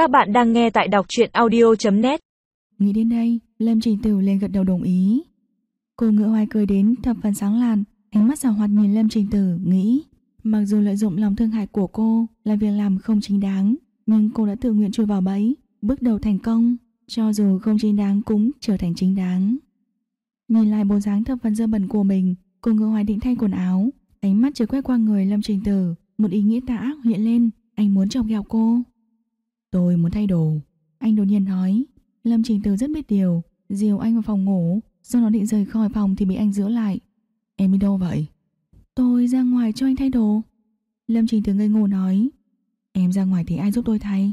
Các bạn đang nghe tại đọc truyện audio.net Nghĩ đến đây, Lâm Trình Tử liền gật đầu đồng ý. Cô ngựa hoài cười đến thập phần sáng làn, ánh mắt xảo hoạt nhìn Lâm Trình Tử, nghĩ Mặc dù lợi dụng lòng thương hại của cô là việc làm không chính đáng, nhưng cô đã tự nguyện chui vào bẫy, bước đầu thành công, cho dù không chính đáng cũng trở thành chính đáng. Nhìn lại bộ dáng thập phần dơ bẩn của mình, cô ngựa hoài định thay quần áo, ánh mắt chỉ quét qua người Lâm Trình Tử, một ý nghĩa tà ác hiện lên, anh muốn chọc ghẹo cô. Tôi muốn thay đồ. Anh đột nhiên nói. Lâm Trình Từ rất biết điều. Dìu anh vào phòng ngủ. Sau đó định rời khỏi phòng thì bị anh giữ lại. Em đi đâu vậy? Tôi ra ngoài cho anh thay đồ. Lâm Trình Từ ngây ngô nói. Em ra ngoài thì ai giúp tôi thay?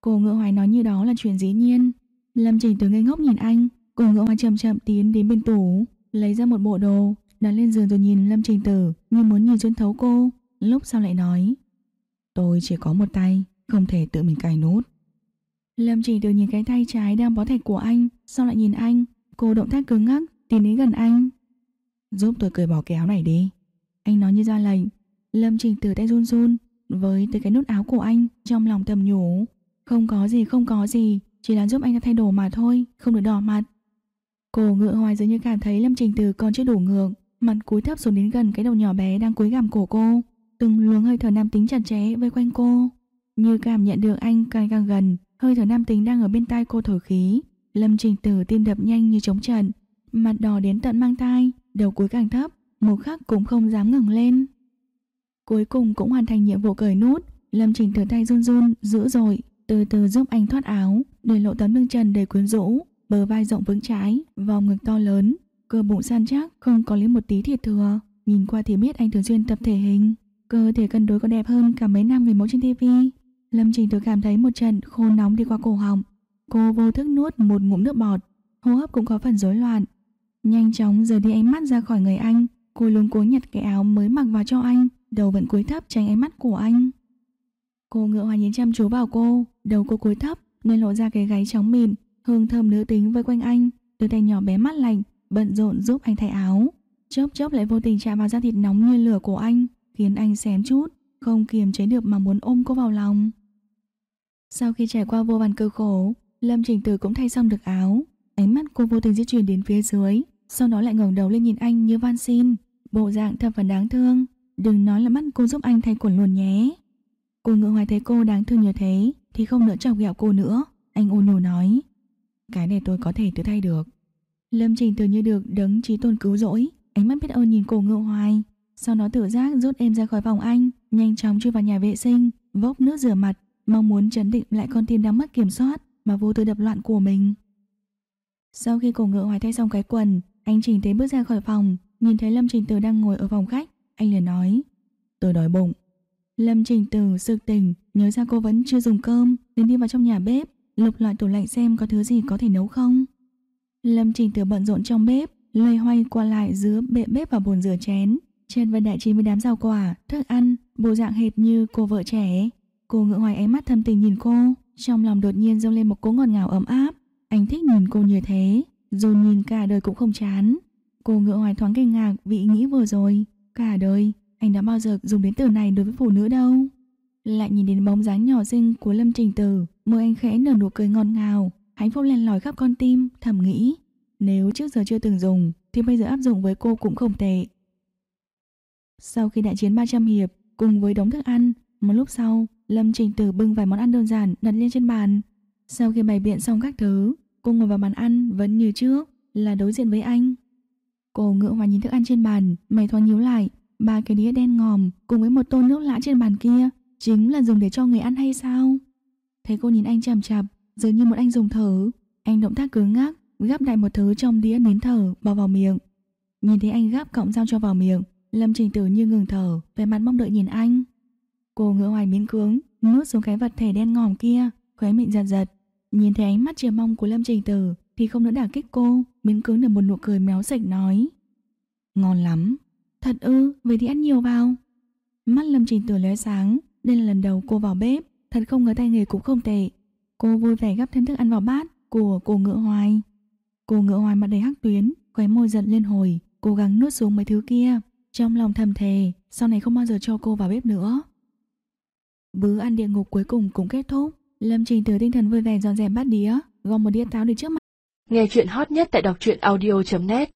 Cô ngựa hoài nói như đó là chuyện dĩ nhiên. Lâm Trình Từ ngây ngốc nhìn anh. Cô ngựa hoài chậm chậm tiến đến bên tủ. Lấy ra một bộ đồ. Đặt lên giường rồi nhìn Lâm Trình Tử như muốn nhìn xuyên thấu cô. Lúc sau lại nói. Tôi chỉ có một tay không thể tự mình cài nút. Lâm chỉ từ nhìn cái tay trái đang bó thạch của anh, sau lại nhìn anh, cô động tác cứng ngắc, tiến đến gần anh. Giúp tôi cởi bỏ cái áo này đi. Anh nói như ra lệnh. Lâm Trình từ tay run run, với tới cái nút áo của anh, trong lòng thầm nhủ. Không có gì, không có gì, chỉ là giúp anh ta thay đồ mà thôi, không được đỏ mặt. Cô ngựa hoài dường như cảm thấy Lâm Trình Từ còn chưa đủ ngược, mặt cúi thấp xuống đến gần cái đầu nhỏ bé đang cúi gằm cổ cô, từng luồng hơi thở nam tính chặt chẽ vây quanh cô. Như cảm nhận được anh càng càng gần, hơi thở nam tính đang ở bên tai cô thổi khí. Lâm Trình Tử tim đập nhanh như chống trận, mặt đỏ đến tận mang tai, đầu cuối càng thấp, một khắc cũng không dám ngẩng lên. Cuối cùng cũng hoàn thành nhiệm vụ cởi nút, Lâm Trình Tử tay run run, dữ dội, từ từ giúp anh thoát áo, để lộ tấm lưng trần đầy quyến rũ, bờ vai rộng vững trái, vòng ngực to lớn, cơ bụng săn chắc, không có lấy một tí thịt thừa. Nhìn qua thì biết anh thường xuyên tập thể hình, cơ thể cân đối còn đẹp hơn cả mấy năm người mẫu trên TV. Lâm Trình Tử cảm thấy một trận khô nóng đi qua cổ họng. Cô vô thức nuốt một ngụm nước bọt, hô hấp cũng có phần rối loạn. Nhanh chóng rời đi ánh mắt ra khỏi người anh, cô luôn cố nhặt cái áo mới mặc vào cho anh, đầu vẫn cúi thấp tránh ánh mắt của anh. Cô ngựa hoài nhìn chăm chú vào cô, đầu cô cúi thấp nên lộ ra cái gáy trắng mịn, hương thơm nữ tính vây quanh anh, đôi tay nhỏ bé mắt lạnh, bận rộn giúp anh thay áo. chớp chớp lại vô tình chạm vào da thịt nóng như lửa của anh, khiến anh xém chút, không kiềm chế được mà muốn ôm cô vào lòng. Sau khi trải qua vô vàn cơ khổ, Lâm Trình Tử cũng thay xong được áo. Ánh mắt cô vô tình di chuyển đến phía dưới, sau đó lại ngẩng đầu lên nhìn anh như van xin. Bộ dạng thật phần đáng thương. Đừng nói là mắt cô giúp anh thay quần luôn nhé. Cô ngựa hoài thấy cô đáng thương như thế, thì không nữa chọc ghẹo cô nữa. Anh ôn nhu nói. Cái này tôi có thể tự thay được. Lâm Trình Tử như được đấng trí tôn cứu rỗi, ánh mắt biết ơn nhìn cô ngựa hoài. Sau đó tự giác rút em ra khỏi phòng anh, nhanh chóng chui vào nhà vệ sinh, vốc nước rửa mặt, mong muốn chấn định lại con tim đang mất kiểm soát mà vô tư đập loạn của mình. Sau khi cổ ngựa hoài thay xong cái quần, anh Trình Tế bước ra khỏi phòng, nhìn thấy Lâm Trình Tử đang ngồi ở phòng khách, anh liền nói: "Tôi đói bụng." Lâm Trình Tử sực tỉnh, nhớ ra cô vẫn chưa dùng cơm, nên đi vào trong nhà bếp, lục loại tủ lạnh xem có thứ gì có thể nấu không. Lâm Trình Tử bận rộn trong bếp, loay hoay qua lại giữa bệ bếp và bồn rửa chén, trên vân đại trí với đám rau quả, thức ăn, bộ dạng hệt như cô vợ trẻ. Cô ngựa hoài ánh mắt thâm tình nhìn cô, trong lòng đột nhiên dâng lên một cỗ ngọt ngào ấm áp. Anh thích nhìn cô như thế, dù nhìn cả đời cũng không chán. Cô ngựa hoài thoáng kinh ngạc vì ý nghĩ vừa rồi. Cả đời, anh đã bao giờ dùng đến từ này đối với phụ nữ đâu. Lại nhìn đến bóng dáng nhỏ xinh của Lâm Trình Tử, môi anh khẽ nở nụ cười ngọt ngào, hạnh phúc len lỏi khắp con tim, thầm nghĩ. Nếu trước giờ chưa từng dùng, thì bây giờ áp dụng với cô cũng không tệ. Sau khi đại chiến 300 hiệp, cùng với đống thức ăn, một lúc sau, Lâm Trình Tử bưng vài món ăn đơn giản đặt lên trên bàn. Sau khi bày biện xong các thứ, cô ngồi vào bàn ăn vẫn như trước, là đối diện với anh. Cô ngựa hòa nhìn thức ăn trên bàn, mày thoáng nhíu lại, ba cái đĩa đen ngòm cùng với một tô nước lã trên bàn kia, chính là dùng để cho người ăn hay sao? Thấy cô nhìn anh chằm chằm, dường như một anh dùng thở, anh động tác cứng ngắc, gắp đại một thứ trong đĩa nến thở bỏ vào miệng. Nhìn thấy anh gắp cọng dao cho vào miệng, Lâm Trình Tử như ngừng thở, vẻ mặt mong đợi nhìn anh. Cô ngựa hoài miến cưỡng, nuốt xuống cái vật thể đen ngòm kia, khóe miệng giật giật. Nhìn thấy ánh mắt chờ mong của Lâm Trình Tử thì không nỡ đả kích cô, miến cưỡng được một nụ cười méo sạch nói. Ngon lắm. Thật ư, vậy thì ăn nhiều vào. Mắt Lâm Trình Tử lóe sáng, đây là lần đầu cô vào bếp, thật không ngờ tay nghề cũng không tệ. Cô vui vẻ gắp thêm thức ăn vào bát của cô ngựa hoài. Cô ngựa hoài mặt đầy hắc tuyến, khóe môi giận lên hồi, cố gắng nuốt xuống mấy thứ kia. Trong lòng thầm thề, sau này không bao giờ cho cô vào bếp nữa. Bữa ăn địa ngục cuối cùng cũng kết thúc, Lâm Trình từ tinh thần vui vẻ dọn dẹp bát đĩa, gom một đĩa táo đến trước mặt. Nghe chuyện hot nhất tại đọc truyện audio.net